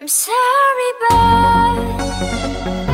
I'm sorry, but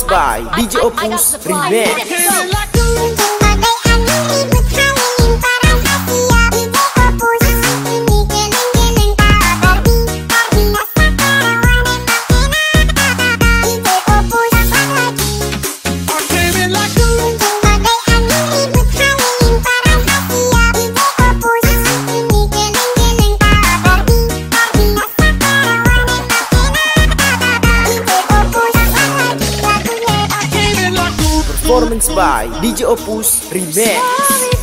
by DJ Opus Remix. by DJ Opus Remix.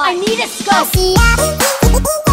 I need a scope.